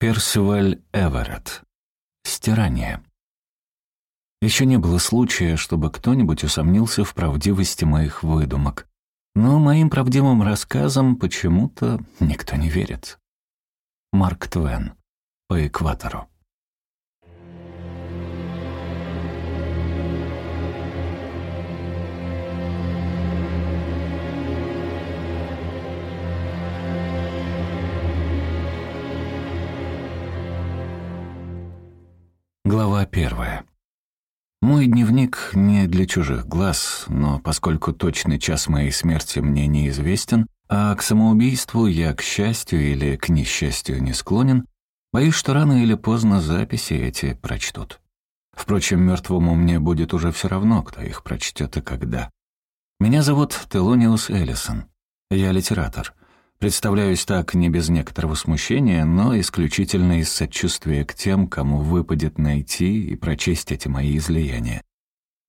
Персиваль Эверетт. Стирание. Еще не было случая, чтобы кто-нибудь усомнился в правдивости моих выдумок. Но моим правдивым рассказам почему-то никто не верит. Марк Твен. По экватору. Глава первая. Мой дневник не для чужих глаз, но поскольку точный час моей смерти мне неизвестен, а к самоубийству я, к счастью или к несчастью, не склонен, боюсь, что рано или поздно записи эти прочтут. Впрочем, мертвому мне будет уже все равно, кто их прочтет и когда. Меня зовут Телониус Эллисон. Я литератор. Представляюсь так не без некоторого смущения, но исключительно из сочувствия к тем, кому выпадет найти и прочесть эти мои излияния.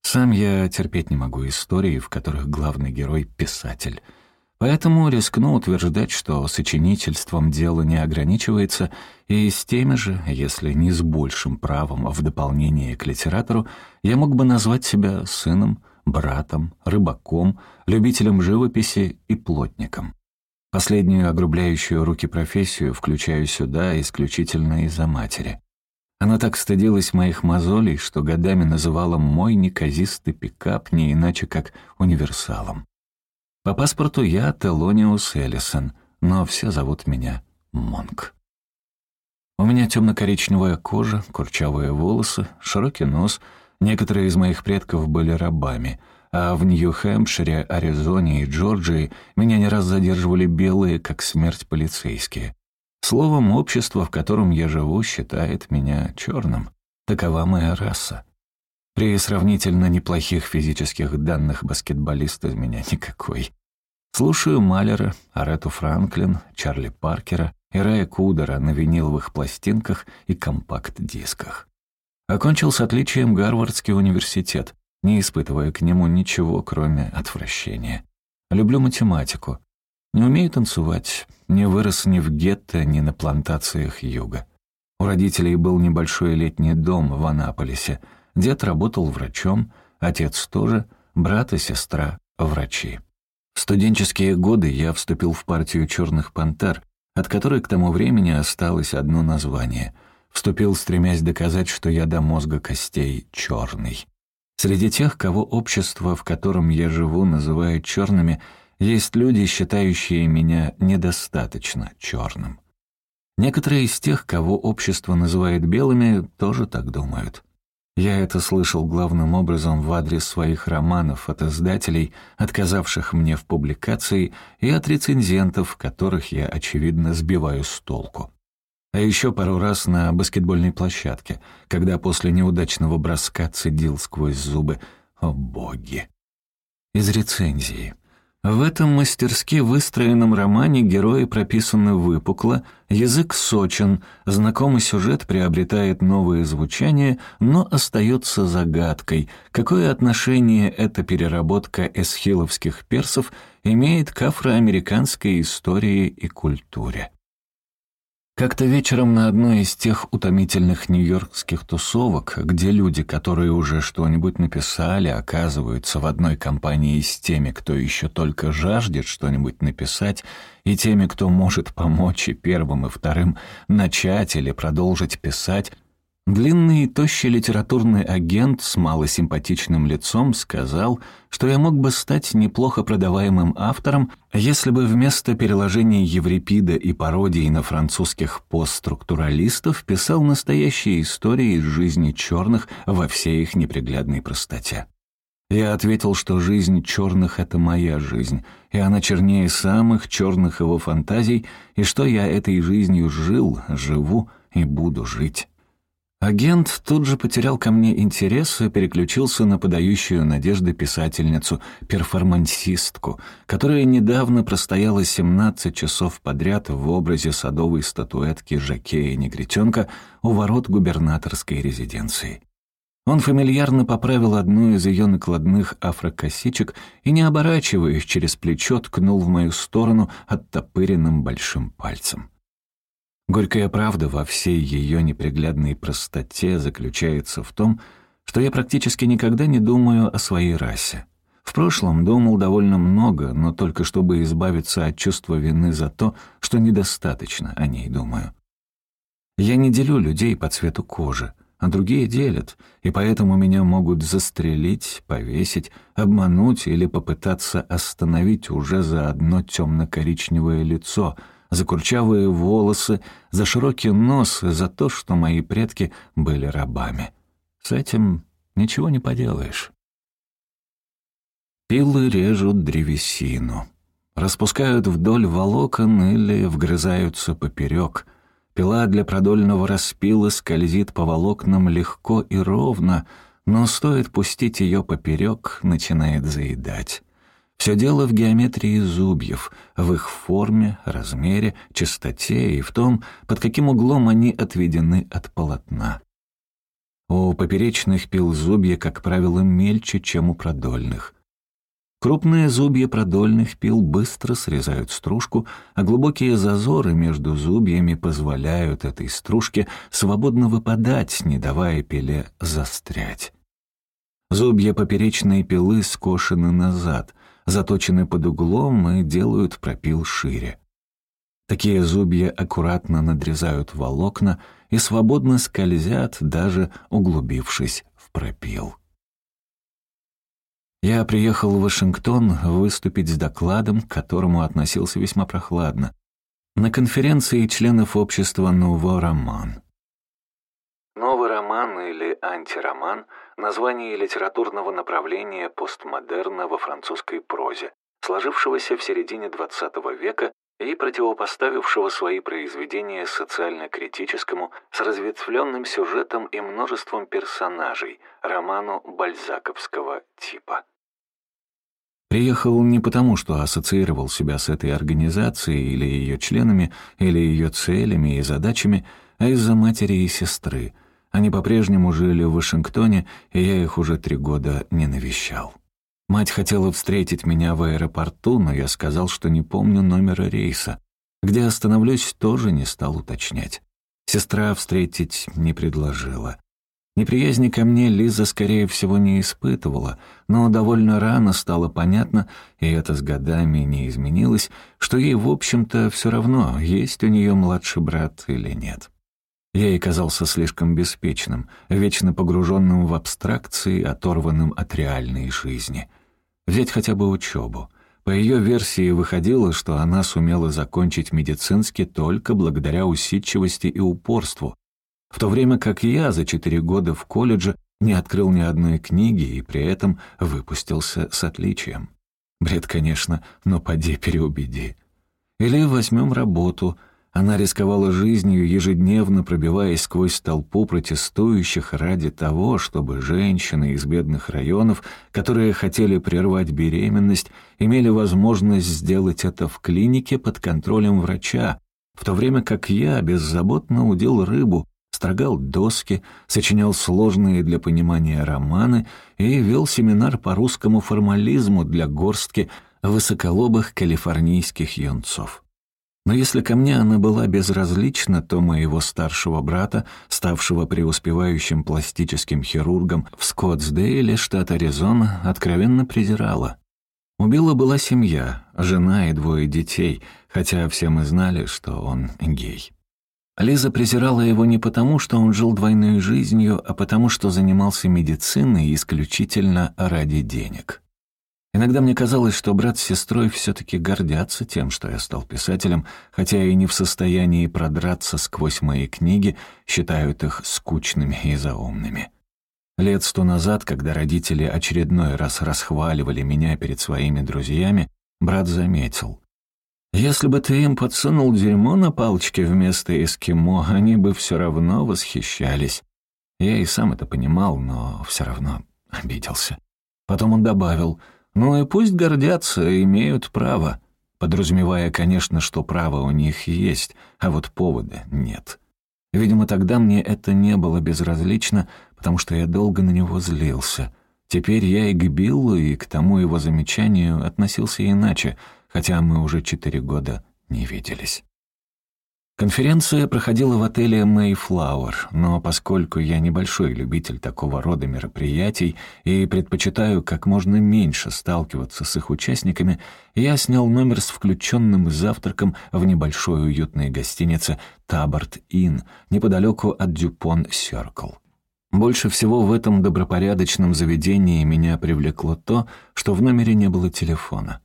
Сам я терпеть не могу истории, в которых главный герой — писатель. Поэтому рискну утверждать, что сочинительством дело не ограничивается, и с теми же, если не с большим правом, в дополнение к литератору, я мог бы назвать себя сыном, братом, рыбаком, любителем живописи и плотником. Последнюю огрубляющую руки профессию включаю сюда исключительно из-за матери. Она так стыдилась моих мозолей, что годами называла мой неказистый пикап не иначе как универсалом. По паспорту я Телониус Эллисон, но все зовут меня Монк. У меня темно-коричневая кожа, курчавые волосы, широкий нос. Некоторые из моих предков были рабами — а в Нью-Хэмпшире, Аризоне и Джорджии меня не раз задерживали белые, как смерть полицейские. Словом, общество, в котором я живу, считает меня черным. Такова моя раса. При сравнительно неплохих физических данных баскетболист из меня никакой. Слушаю Малера, Арету Франклин, Чарли Паркера и Рая Кудера на виниловых пластинках и компакт-дисках. Окончил с отличием Гарвардский университет, не испытывая к нему ничего, кроме отвращения. Люблю математику. Не умею танцевать, не вырос ни в гетто, ни на плантациях юга. У родителей был небольшой летний дом в Анаполисе. Дед работал врачом, отец тоже, брат и сестра — врачи. В студенческие годы я вступил в партию «Черных пантер», от которой к тому времени осталось одно название. Вступил, стремясь доказать, что я до мозга костей черный. Среди тех, кого общество, в котором я живу, называет черными, есть люди, считающие меня недостаточно черным. Некоторые из тех, кого общество называет белыми, тоже так думают. Я это слышал главным образом в адрес своих романов от издателей, отказавших мне в публикации, и от рецензентов, которых я, очевидно, сбиваю с толку. А еще пару раз на баскетбольной площадке, когда после неудачного броска цедил сквозь зубы «О боги!». Из рецензии. В этом мастерски выстроенном романе герои прописаны выпукло, язык сочен, знакомый сюжет приобретает новое звучание, но остается загадкой, какое отношение эта переработка эсхиловских персов имеет к афроамериканской истории и культуре. Как-то вечером на одной из тех утомительных нью-йоркских тусовок, где люди, которые уже что-нибудь написали, оказываются в одной компании с теми, кто еще только жаждет что-нибудь написать, и теми, кто может помочь и первым, и вторым начать или продолжить писать, Длинный и тощий литературный агент с малосимпатичным лицом сказал, что я мог бы стать неплохо продаваемым автором, если бы вместо переложения Еврипида и пародий на французских постструктуралистов писал настоящие истории из жизни черных во всей их неприглядной простоте. Я ответил, что жизнь черных — это моя жизнь, и она чернее самых черных его фантазий, и что я этой жизнью жил, живу и буду жить. Агент тут же потерял ко мне интерес и переключился на подающую надежды писательницу, перформансистку, которая недавно простояла 17 часов подряд в образе садовой статуэтки Жакея-негритенка у ворот губернаторской резиденции. Он фамильярно поправил одну из ее накладных афрокосичек и, не оборачиваясь через плечо, ткнул в мою сторону оттопыренным большим пальцем. Горькая правда во всей ее неприглядной простоте заключается в том, что я практически никогда не думаю о своей расе. В прошлом думал довольно много, но только чтобы избавиться от чувства вины за то, что недостаточно о ней думаю. Я не делю людей по цвету кожи, а другие делят, и поэтому меня могут застрелить, повесить, обмануть или попытаться остановить уже за одно темно-коричневое лицо, за курчавые волосы, за широкий нос и за то, что мои предки были рабами. С этим ничего не поделаешь. Пилы режут древесину, распускают вдоль волокон или вгрызаются поперек. Пила для продольного распила скользит по волокнам легко и ровно, но стоит пустить ее поперек, начинает заедать. Все дело в геометрии зубьев, в их форме, размере, частоте и в том, под каким углом они отведены от полотна. У поперечных пил зубья, как правило, мельче, чем у продольных. Крупные зубья продольных пил быстро срезают стружку, а глубокие зазоры между зубьями позволяют этой стружке свободно выпадать, не давая пиле застрять. Зубья поперечной пилы скошены назад, заточены под углом и делают пропил шире. Такие зубья аккуратно надрезают волокна и свободно скользят, даже углубившись в пропил. Я приехал в Вашингтон выступить с докладом, к которому относился весьма прохладно, на конференции членов общества «Новый роман». «Новый роман» или «антироман» — название литературного направления постмодерна во французской прозе, сложившегося в середине XX века и противопоставившего свои произведения социально-критическому с разветвленным сюжетом и множеством персонажей, роману бальзаковского типа. Приехал не потому, что ассоциировал себя с этой организацией или ее членами, или ее целями и задачами, а из-за матери и сестры. Они по-прежнему жили в Вашингтоне, и я их уже три года не навещал. Мать хотела встретить меня в аэропорту, но я сказал, что не помню номера рейса. Где остановлюсь, тоже не стал уточнять. Сестра встретить не предложила. Неприязни ко мне Лиза, скорее всего, не испытывала, но довольно рано стало понятно, и это с годами не изменилось, что ей, в общем-то, все равно, есть у нее младший брат или нет. Я ей казался слишком беспечным, вечно погруженным в абстракции, оторванным от реальной жизни. Взять хотя бы учебу. По ее версии выходило, что она сумела закончить медицинский только благодаря усидчивости и упорству, в то время как я за четыре года в колледже не открыл ни одной книги и при этом выпустился с отличием. Бред, конечно, но поди переубеди. Или возьмем работу. Она рисковала жизнью, ежедневно пробиваясь сквозь толпу протестующих ради того, чтобы женщины из бедных районов, которые хотели прервать беременность, имели возможность сделать это в клинике под контролем врача, в то время как я беззаботно удил рыбу, строгал доски, сочинял сложные для понимания романы и вел семинар по русскому формализму для горстки высоколобых калифорнийских юнцов. Но если ко мне она была безразлична, то моего старшего брата, ставшего преуспевающим пластическим хирургом в Скоттсдейле, штат Аризона, откровенно презирала. Убила была семья, жена и двое детей, хотя все мы знали, что он гей. Лиза презирала его не потому, что он жил двойной жизнью, а потому, что занимался медициной исключительно ради денег. Иногда мне казалось, что брат с сестрой все-таки гордятся тем, что я стал писателем, хотя и не в состоянии продраться сквозь мои книги, считают их скучными и заумными. Лет сто назад, когда родители очередной раз расхваливали меня перед своими друзьями, брат заметил. Если бы ты им подсунул дерьмо на палочке вместо эскимо, они бы все равно восхищались. Я и сам это понимал, но все равно обиделся. Потом он добавил, «Ну и пусть гордятся, имеют право», подразумевая, конечно, что право у них есть, а вот повода нет. Видимо, тогда мне это не было безразлично, потому что я долго на него злился. Теперь я и к Биллу, и к тому его замечанию относился иначе — хотя мы уже четыре года не виделись. Конференция проходила в отеле Mayflower, но поскольку я небольшой любитель такого рода мероприятий и предпочитаю как можно меньше сталкиваться с их участниками, я снял номер с включенным завтраком в небольшой уютной гостинице «Таборт Inn» неподалеку от Дюпон Серкл. Больше всего в этом добропорядочном заведении меня привлекло то, что в номере не было телефона.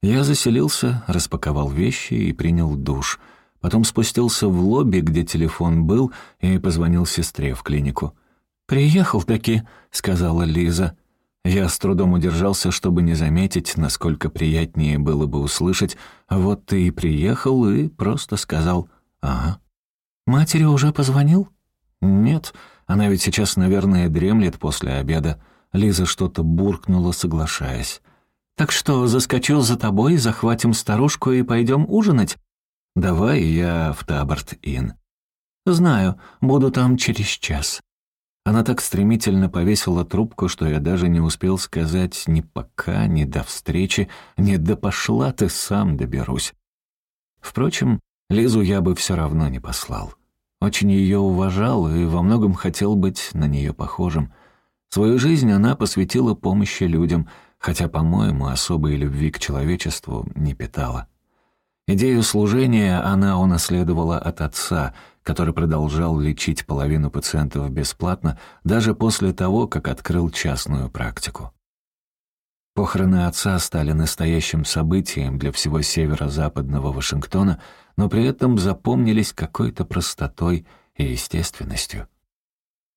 Я заселился, распаковал вещи и принял душ — Потом спустился в лобби, где телефон был, и позвонил сестре в клинику. «Приехал таки», — сказала Лиза. Я с трудом удержался, чтобы не заметить, насколько приятнее было бы услышать «Вот ты и приехал», и просто сказал «Ага». «Матери уже позвонил?» «Нет, она ведь сейчас, наверное, дремлет после обеда». Лиза что-то буркнула, соглашаясь. «Так что, заскочил за тобой, захватим старушку и пойдем ужинать?» «Давай я в Таборт-Ин». «Знаю, буду там через час». Она так стремительно повесила трубку, что я даже не успел сказать ни пока, ни до встречи, ни да пошла ты сам доберусь. Впрочем, Лизу я бы все равно не послал. Очень ее уважал и во многом хотел быть на нее похожим. Свою жизнь она посвятила помощи людям, хотя, по-моему, особой любви к человечеству не питала. Идею служения она унаследовала от отца, который продолжал лечить половину пациентов бесплатно даже после того, как открыл частную практику. Похороны отца стали настоящим событием для всего северо-западного Вашингтона, но при этом запомнились какой-то простотой и естественностью.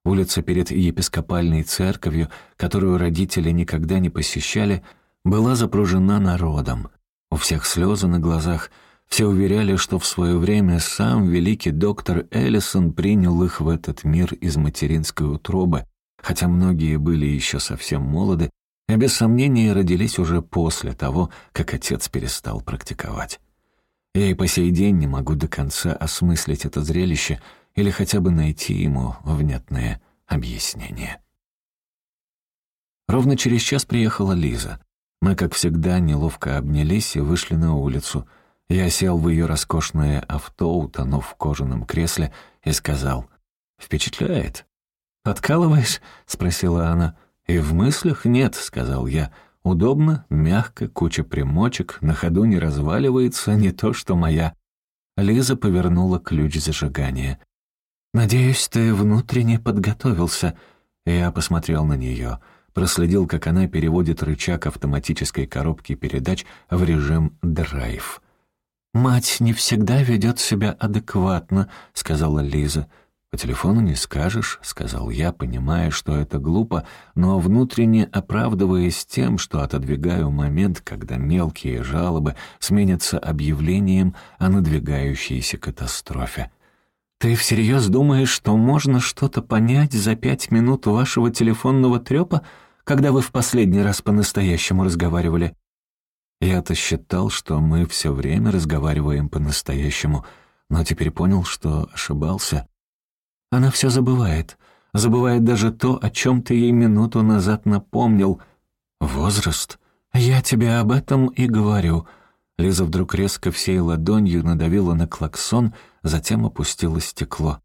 Улица перед епископальной церковью, которую родители никогда не посещали, была запружена народом. У всех слезы на глазах. Все уверяли, что в свое время сам великий доктор Эллисон принял их в этот мир из материнской утробы, хотя многие были еще совсем молоды, а без сомнения родились уже после того, как отец перестал практиковать. Я и по сей день не могу до конца осмыслить это зрелище или хотя бы найти ему внятное объяснение. Ровно через час приехала Лиза. Мы, как всегда, неловко обнялись и вышли на улицу. Я сел в ее роскошное авто, утонув в кожаном кресле, и сказал «Впечатляет». «Подкалываешь?» — спросила она. «И в мыслях нет», — сказал я. «Удобно, мягко, куча примочек, на ходу не разваливается, не то что моя». Лиза повернула ключ зажигания. «Надеюсь, ты внутренне подготовился». Я посмотрел на нее проследил, как она переводит рычаг автоматической коробки передач в режим «драйв». «Мать не всегда ведет себя адекватно», — сказала Лиза. «По телефону не скажешь», — сказал я, понимая, что это глупо, но внутренне оправдываясь тем, что отодвигаю момент, когда мелкие жалобы сменятся объявлением о надвигающейся катастрофе. «Ты всерьез думаешь, что можно что-то понять за пять минут вашего телефонного трёпа?» Когда вы в последний раз по-настоящему разговаривали?» Я-то считал, что мы все время разговариваем по-настоящему, но теперь понял, что ошибался. Она все забывает. Забывает даже то, о чем ты ей минуту назад напомнил. Возраст. Я тебе об этом и говорю. Лиза вдруг резко всей ладонью надавила на клаксон, затем опустила стекло.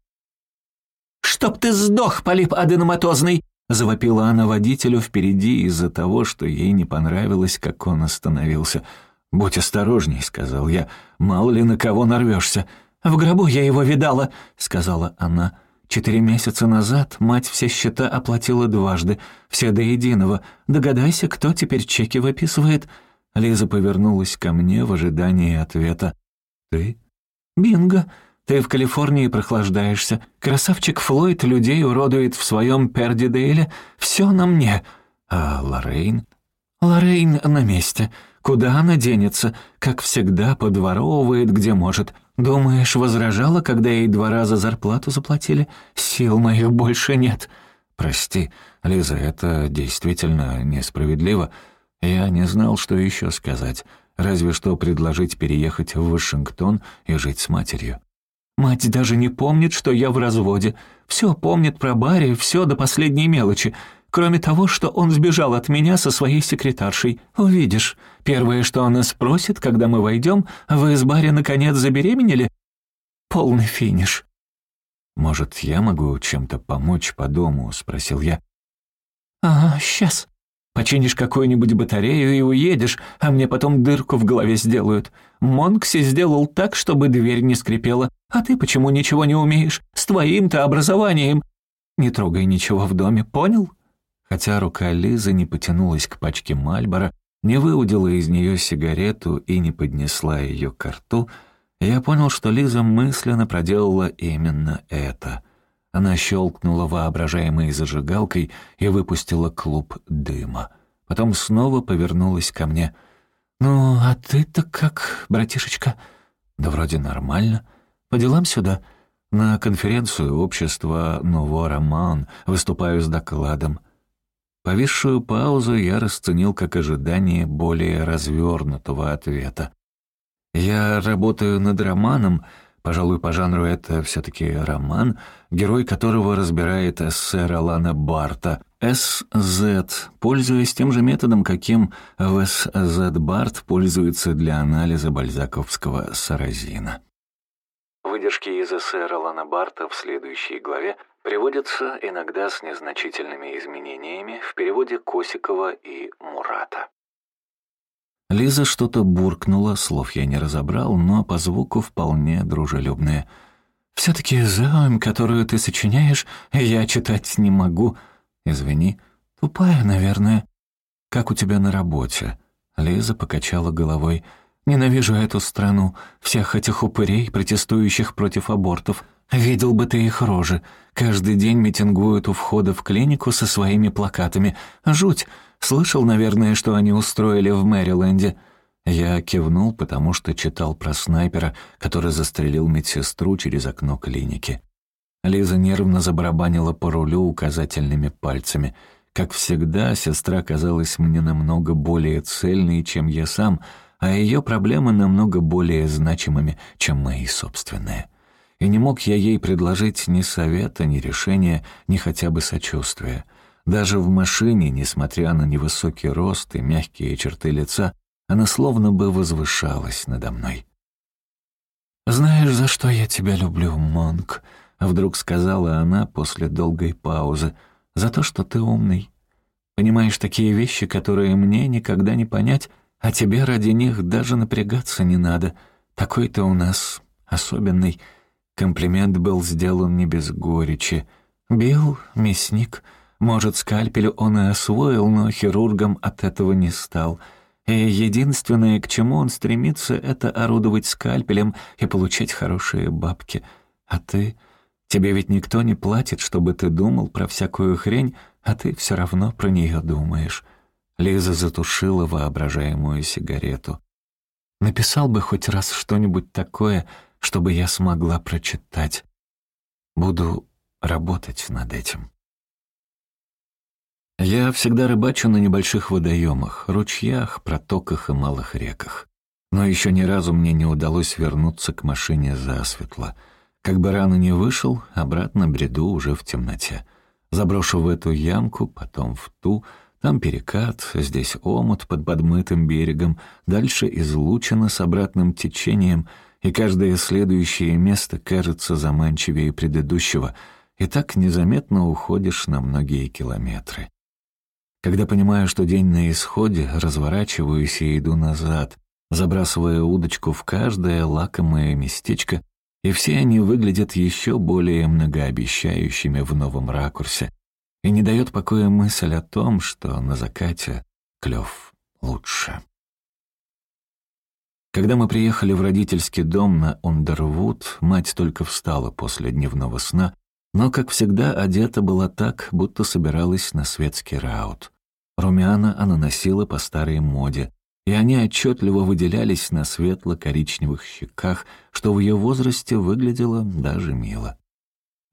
«Чтоб ты сдох, полип аденоматозный!» Завопила она водителю впереди из-за того, что ей не понравилось, как он остановился. «Будь осторожней», — сказал я, — «мало ли на кого нарвешься». «В гробу я его видала», — сказала она. «Четыре месяца назад мать все счета оплатила дважды, все до единого. Догадайся, кто теперь чеки выписывает?» Лиза повернулась ко мне в ожидании ответа. «Ты?» «Бинго!» Ты в Калифорнии прохлаждаешься. Красавчик Флойд людей уродует в своем Пердидейле. Все на мне. А Лоррейн? Лоррейн на месте. Куда она денется? Как всегда, подворовывает, где может. Думаешь, возражала, когда ей два раза зарплату заплатили? Сил моих больше нет. Прости, Лиза, это действительно несправедливо. Я не знал, что еще сказать. Разве что предложить переехать в Вашингтон и жить с матерью. Мать даже не помнит, что я в разводе. Все помнит про Барри, все до последней мелочи. Кроме того, что он сбежал от меня со своей секретаршей. Увидишь. Первое, что она спросит, когда мы войдем, вы с Барри наконец забеременели? полный финиш». «Может, я могу чем-то помочь по дому?» — спросил я. «Ага, сейчас. Починишь какую-нибудь батарею и уедешь, а мне потом дырку в голове сделают. Монкси сделал так, чтобы дверь не скрипела. А ты почему ничего не умеешь? С твоим-то образованием. Не трогай ничего в доме, понял?» Хотя рука Лизы не потянулась к пачке Мальбора, не выудила из нее сигарету и не поднесла ее к рту, я понял, что Лиза мысленно проделала именно это. Она щелкнула воображаемой зажигалкой и выпустила клуб дыма. Потом снова повернулась ко мне. «Ну, а ты-то как, братишечка?» «Да вроде нормально. По делам сюда?» «На конференцию общества «Ново Роман» выступаю с докладом». Повисшую паузу я расценил как ожидание более развернутого ответа. «Я работаю над романом, пожалуй, по жанру это все-таки роман, герой которого разбирает эссе Ролана Барта. СЗ, пользуясь тем же методом, каким в СЗ Барт пользуется для анализа бальзаковского саразина». Выдержки из эссе Ролана Барта в следующей главе приводятся иногда с незначительными изменениями в переводе Косикова и Мурата. Лиза что-то буркнула, слов я не разобрал, но по звуку вполне дружелюбная. «Все-таки зоем, которую ты сочиняешь, я читать не могу. Извини, тупая, наверное. Как у тебя на работе?» Лиза покачала головой. Ненавижу эту страну, всех этих упырей, протестующих против абортов. Видел бы ты их рожи. Каждый день митингуют у входа в клинику со своими плакатами. Жуть. Слышал, наверное, что они устроили в Мэриленде?» Я кивнул, потому что читал про снайпера, который застрелил медсестру через окно клиники. Лиза нервно забарабанила по рулю указательными пальцами. Как всегда, сестра казалась мне намного более цельной, чем я сам — а ее проблемы намного более значимыми, чем мои собственные. И не мог я ей предложить ни совета, ни решения, ни хотя бы сочувствия. Даже в машине, несмотря на невысокий рост и мягкие черты лица, она словно бы возвышалась надо мной. «Знаешь, за что я тебя люблю, Монк?» — вдруг сказала она после долгой паузы. «За то, что ты умный. Понимаешь такие вещи, которые мне никогда не понять, а тебе ради них даже напрягаться не надо. Такой ты у нас особенный. Комплимент был сделан не без горечи. Билл — мясник. Может, скальпель он и освоил, но хирургом от этого не стал. И единственное, к чему он стремится, это орудовать скальпелем и получать хорошие бабки. А ты... Тебе ведь никто не платит, чтобы ты думал про всякую хрень, а ты все равно про нее думаешь. Лиза затушила воображаемую сигарету. «Написал бы хоть раз что-нибудь такое, чтобы я смогла прочитать. Буду работать над этим». Я всегда рыбачу на небольших водоемах, ручьях, протоках и малых реках. Но еще ни разу мне не удалось вернуться к машине засветло. Как бы рано не вышел, обратно бреду уже в темноте. Заброшу в эту ямку, потом в ту — там перекат, здесь омут под подмытым берегом, дальше излучено с обратным течением, и каждое следующее место кажется заманчивее предыдущего, и так незаметно уходишь на многие километры. Когда понимаю, что день на исходе, разворачиваюсь и иду назад, забрасывая удочку в каждое лакомое местечко, и все они выглядят еще более многообещающими в новом ракурсе, и не дает покоя мысль о том, что на закате клев лучше. Когда мы приехали в родительский дом на Ондервуд, мать только встала после дневного сна, но, как всегда, одета была так, будто собиралась на светский раут. Румяна она носила по старой моде, и они отчетливо выделялись на светло-коричневых щеках, что в ее возрасте выглядело даже мило.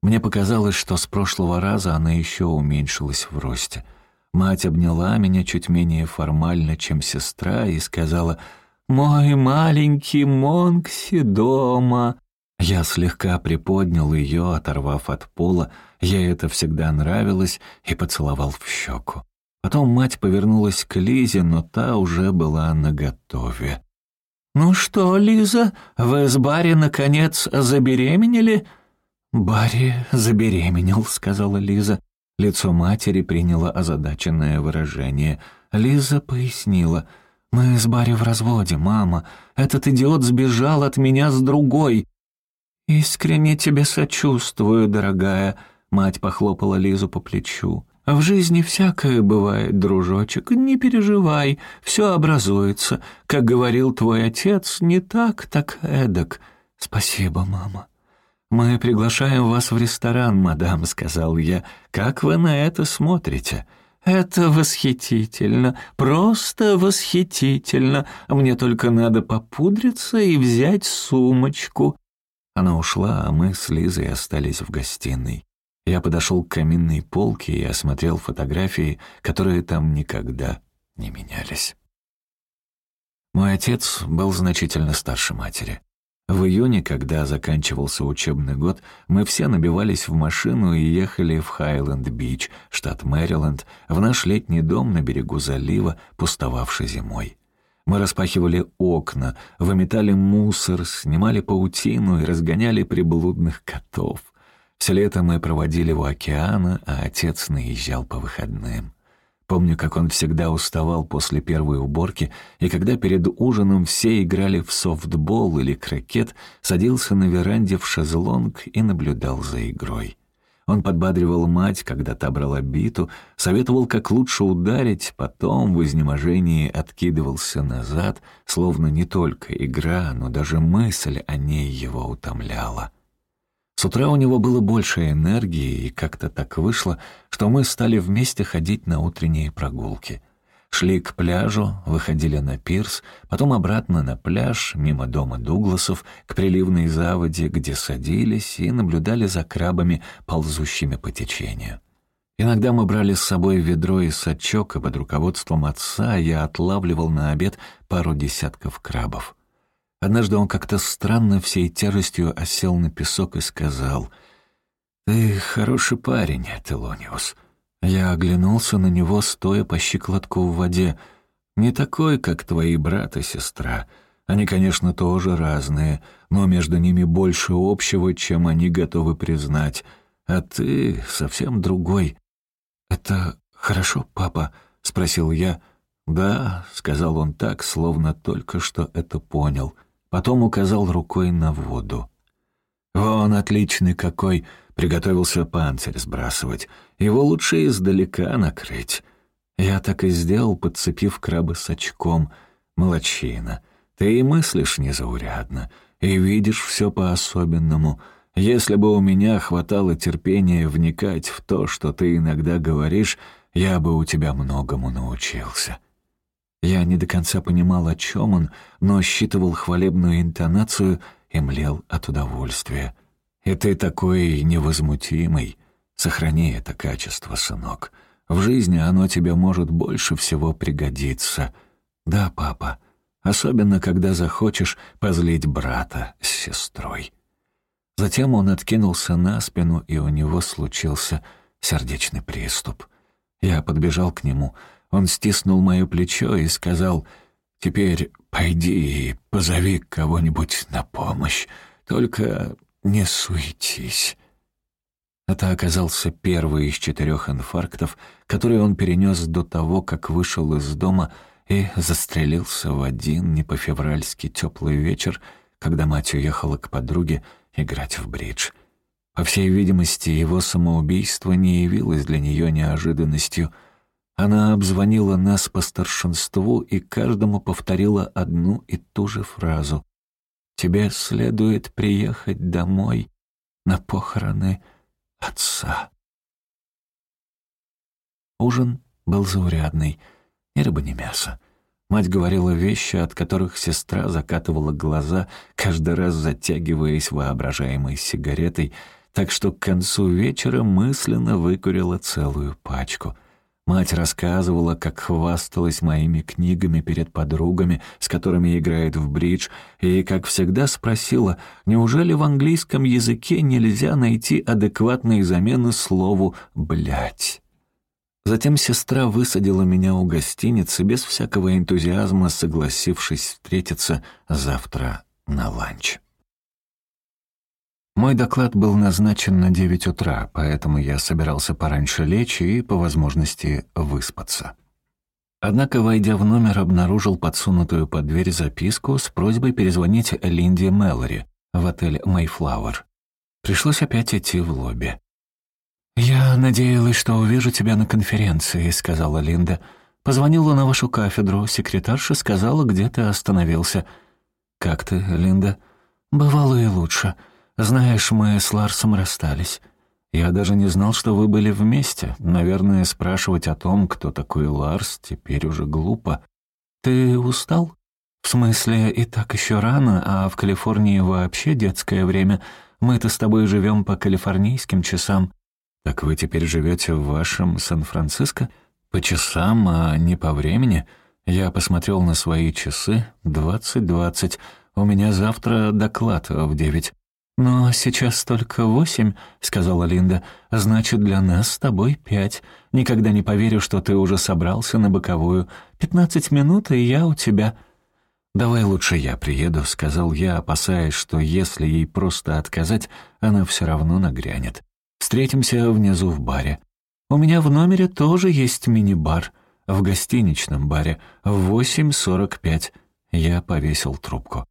Мне показалось, что с прошлого раза она еще уменьшилась в росте. Мать обняла меня чуть менее формально, чем сестра, и сказала «Мой маленький Монкси дома». Я слегка приподнял ее, оторвав от пола, ей это всегда нравилось, и поцеловал в щеку. Потом мать повернулась к Лизе, но та уже была наготове. «Ну что, Лиза, вы с Барри, наконец, забеременели?» «Барри забеременел», — сказала Лиза. Лицо матери приняло озадаченное выражение. Лиза пояснила. «Мы с Барри в разводе, мама. Этот идиот сбежал от меня с другой». «Искренне тебе сочувствую, дорогая», — мать похлопала Лизу по плечу. В жизни всякое бывает, дружочек, не переживай, все образуется. Как говорил твой отец, не так, так эдак. Спасибо, мама. «Мы приглашаем вас в ресторан, мадам», — сказал я. «Как вы на это смотрите?» «Это восхитительно, просто восхитительно. Мне только надо попудриться и взять сумочку». Она ушла, а мы с Лизой остались в гостиной. Я подошел к каминной полке и осмотрел фотографии, которые там никогда не менялись. Мой отец был значительно старше матери. В июне, когда заканчивался учебный год, мы все набивались в машину и ехали в Хайленд-Бич, штат Мэриленд, в наш летний дом на берегу залива, пустовавший зимой. Мы распахивали окна, выметали мусор, снимали паутину и разгоняли приблудных котов. Все лето мы проводили у океана, а отец наезжал по выходным. Помню, как он всегда уставал после первой уборки, и когда перед ужином все играли в софтбол или крокет, садился на веранде в шезлонг и наблюдал за игрой. Он подбадривал мать, когда та брала биту, советовал, как лучше ударить, потом в изнеможении откидывался назад, словно не только игра, но даже мысль о ней его утомляла. С утра у него было больше энергии, и как-то так вышло, что мы стали вместе ходить на утренние прогулки. Шли к пляжу, выходили на пирс, потом обратно на пляж, мимо дома Дугласов, к приливной заводе, где садились и наблюдали за крабами, ползущими по течению. Иногда мы брали с собой ведро и сачок, и под руководством отца я отлавливал на обед пару десятков крабов. Однажды он как-то странно всей тяжестью осел на песок и сказал, «Ты хороший парень, Телониус». Я оглянулся на него, стоя по щиколотку в воде. «Не такой, как твои брат и сестра. Они, конечно, тоже разные, но между ними больше общего, чем они готовы признать. А ты совсем другой». «Это хорошо, папа?» — спросил я. «Да», — сказал он так, словно только что это понял — Потом указал рукой на воду. «Вон отличный какой!» Приготовился панцирь сбрасывать. Его лучше издалека накрыть. Я так и сделал, подцепив краба с очком. Молодчина. Ты и мыслишь незаурядно, и видишь все по-особенному. Если бы у меня хватало терпения вникать в то, что ты иногда говоришь, я бы у тебя многому научился». Я не до конца понимал, о чем он, но считывал хвалебную интонацию и млел от удовольствия. «И ты такой невозмутимый. Сохрани это качество, сынок. В жизни оно тебе может больше всего пригодиться. Да, папа, особенно когда захочешь позлить брата с сестрой». Затем он откинулся на спину, и у него случился сердечный приступ. Я подбежал к нему — он стиснул мое плечо и сказал, «Теперь пойди и позови кого-нибудь на помощь, только не суетись». Это оказался первый из четырех инфарктов, которые он перенес до того, как вышел из дома и застрелился в один не по-февральски теплый вечер, когда мать уехала к подруге играть в бридж. По всей видимости, его самоубийство не явилось для нее неожиданностью — она обзвонила нас по старшинству и каждому повторила одну и ту же фразу. «Тебе следует приехать домой на похороны отца». Ужин был заурядный, ни рыба, ни мясо. Мать говорила вещи, от которых сестра закатывала глаза, каждый раз затягиваясь воображаемой сигаретой, так что к концу вечера мысленно выкурила целую пачку — Мать рассказывала, как хвасталась моими книгами перед подругами, с которыми играет в бридж, и, как всегда, спросила, неужели в английском языке нельзя найти адекватные замены слову «блядь». Затем сестра высадила меня у гостиницы без всякого энтузиазма, согласившись встретиться завтра на ланч. Мой доклад был назначен на девять утра, поэтому я собирался пораньше лечь и, по возможности, выспаться. Однако, войдя в номер, обнаружил подсунутую под дверь записку с просьбой перезвонить Линде Мэлори в отель «Мэйфлауэр». Пришлось опять идти в лобби. «Я надеялась, что увижу тебя на конференции», — сказала Линда. «Позвонила на вашу кафедру. Секретарша сказала, где ты остановился». «Как ты, Линда?» «Бывало и лучше. Знаешь, мы с Ларсом расстались. Я даже не знал, что вы были вместе. Наверное, спрашивать о том, кто такой Ларс, теперь уже глупо. Ты устал? В смысле, и так еще рано, а в Калифорнии вообще детское время. Мы-то с тобой живем по калифорнийским часам. Так вы теперь живете в вашем Сан-Франциско? По часам, а не по времени? Я посмотрел на свои часы. Двадцать-двадцать. У меня завтра доклад в девять. «Но сейчас только восемь», — сказала Линда. «Значит, для нас с тобой пять. Никогда не поверю, что ты уже собрался на боковую. Пятнадцать минут, и я у тебя». «Давай лучше я приеду», — сказал я, опасаясь, что если ей просто отказать, она все равно нагрянет. «Встретимся внизу в баре. У меня в номере тоже есть мини-бар. В гостиничном баре. В восемь сорок пять». Я повесил трубку.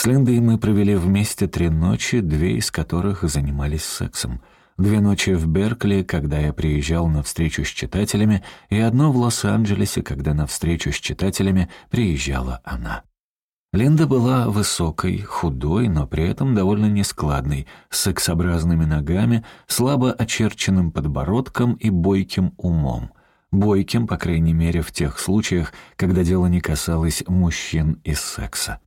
С Линдой мы провели вместе три ночи, две из которых занимались сексом. Две ночи в Беркли, когда я приезжал на встречу с читателями, и одно в Лос-Анджелесе, когда на встречу с читателями приезжала она. Линда была высокой, худой, но при этом довольно нескладной, с сексообразными ногами, слабо очерченным подбородком и бойким умом. Бойким, по крайней мере, в тех случаях, когда дело не касалось мужчин и секса.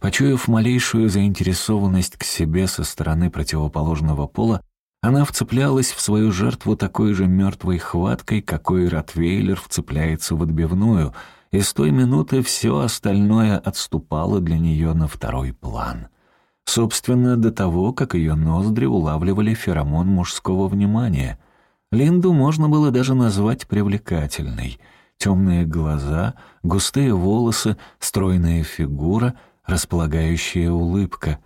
Почуяв малейшую заинтересованность к себе со стороны противоположного пола, она вцеплялась в свою жертву такой же мертвой хваткой, какой Ротвейлер вцепляется в отбивную, и с той минуты все остальное отступало для нее на второй план. Собственно, до того, как ее ноздри улавливали феромон мужского внимания. Линду можно было даже назвать привлекательной. Темные глаза, густые волосы, стройная фигура — располагающая улыбка.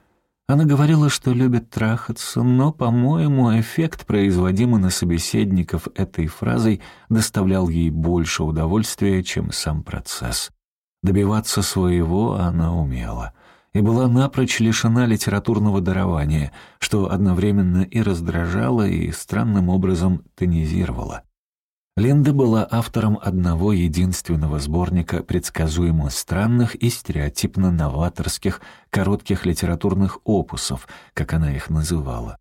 Она говорила, что любит трахаться, но, по-моему, эффект, производимый на собеседников этой фразой, доставлял ей больше удовольствия, чем сам процесс. Добиваться своего она умела и была напрочь лишена литературного дарования, что одновременно и раздражало, и странным образом тонизировало. Линда была автором одного единственного сборника предсказуемо странных и стереотипно-новаторских коротких литературных опусов, как она их называла.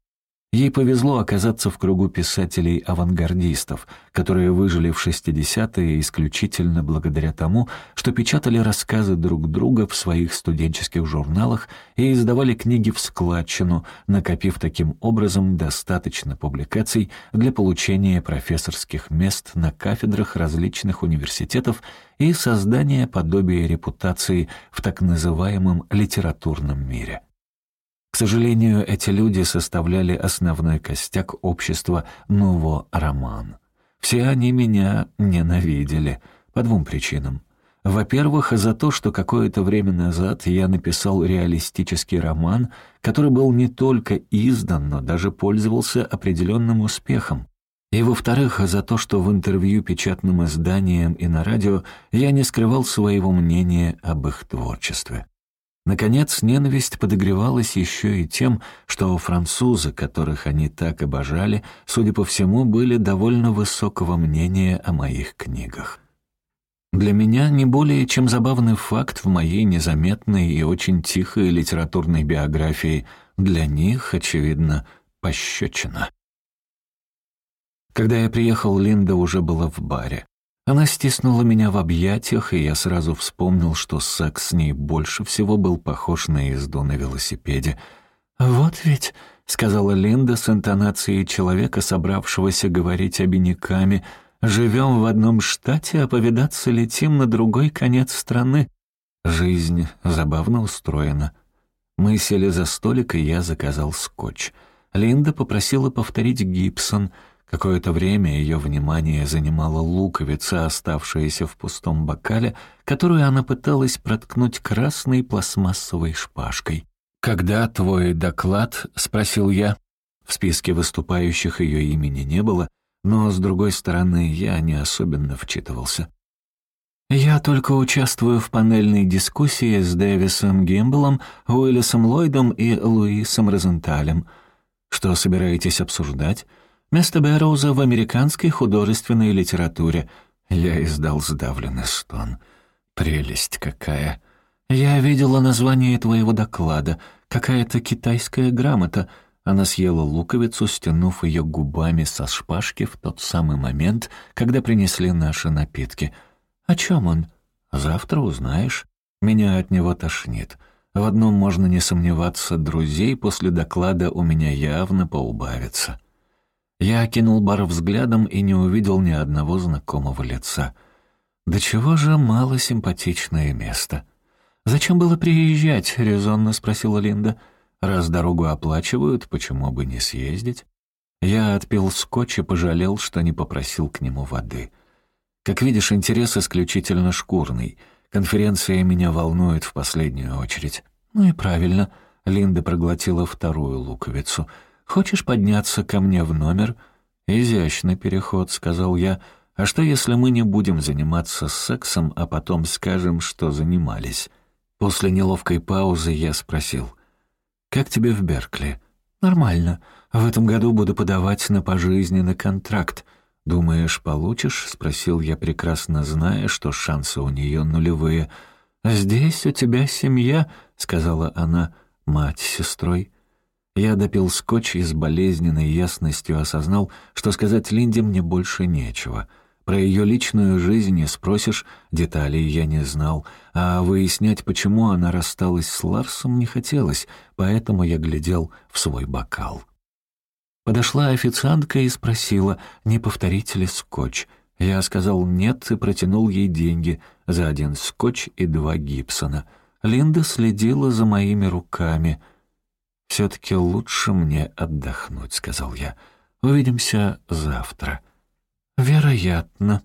Ей повезло оказаться в кругу писателей-авангардистов, которые выжили в 60-е исключительно благодаря тому, что печатали рассказы друг друга в своих студенческих журналах и издавали книги в складчину, накопив таким образом достаточно публикаций для получения профессорских мест на кафедрах различных университетов и создания подобия репутации в так называемом литературном мире. К сожалению, эти люди составляли основной костяк общества «Нуво Роман». Все они меня ненавидели по двум причинам. Во-первых, за то, что какое-то время назад я написал реалистический роман, который был не только издан, но даже пользовался определенным успехом. И во-вторых, за то, что в интервью печатным изданиям и на радио я не скрывал своего мнения об их творчестве. Наконец, ненависть подогревалась еще и тем, что французы, которых они так обожали, судя по всему, были довольно высокого мнения о моих книгах. Для меня не более чем забавный факт в моей незаметной и очень тихой литературной биографии. Для них, очевидно, пощечина. Когда я приехал, Линда уже была в баре. Она стиснула меня в объятиях, и я сразу вспомнил, что секс с ней больше всего был похож на езду на велосипеде. «Вот ведь», — сказала Линда с интонацией человека, собравшегося говорить обиняками, «живем в одном штате, а повидаться летим на другой конец страны. Жизнь забавно устроена». Мы сели за столик, и я заказал скотч. Линда попросила повторить Гибсон — Какое-то время ее внимание занимала луковица, оставшаяся в пустом бокале, которую она пыталась проткнуть красной пластмассовой шпажкой. «Когда твой доклад?» — спросил я. В списке выступающих ее имени не было, но, с другой стороны, я не особенно вчитывался. «Я только участвую в панельной дискуссии с Дэвисом Гимблом, Уиллисом Ллойдом и Луисом Розенталем. Что собираетесь обсуждать?» Место Бэрроуза в американской художественной литературе. Я издал сдавленный стон. Прелесть какая. Я видела название твоего доклада. Какая-то китайская грамота. Она съела луковицу, стянув ее губами со шпажки в тот самый момент, когда принесли наши напитки. «О чем он?» «Завтра узнаешь. Меня от него тошнит. В одном можно не сомневаться, друзей после доклада у меня явно поубавится». Я окинул бар взглядом и не увидел ни одного знакомого лица. «Да чего же мало симпатичное место?» «Зачем было приезжать?» — резонно спросила Линда. «Раз дорогу оплачивают, почему бы не съездить?» Я отпил скотч и пожалел, что не попросил к нему воды. Как видишь, интерес исключительно шкурный. Конференция меня волнует в последнюю очередь. «Ну и правильно», — Линда проглотила вторую луковицу — Хочешь подняться ко мне в номер?» «Изящный переход», — сказал я. «А что, если мы не будем заниматься сексом, а потом скажем, что занимались?» После неловкой паузы я спросил. «Как тебе в Беркли?» «Нормально. В этом году буду подавать на пожизненный контракт. Думаешь, получишь?» — спросил я, прекрасно зная, что шансы у нее нулевые. «Здесь у тебя семья», — сказала она, — «мать с сестрой». Я допил скотч и с болезненной ясностью осознал, что сказать Линде мне больше нечего. Про ее личную жизнь не спросишь, деталей я не знал, а выяснять, почему она рассталась с Ларсом, не хотелось, поэтому я глядел в свой бокал. Подошла официантка и спросила, не повторите ли скотч. Я сказал «нет» и протянул ей деньги за один скотч и два гипсона. Линда следила за моими руками — «Все-таки лучше мне отдохнуть», — сказал я. «Увидимся завтра». «Вероятно»,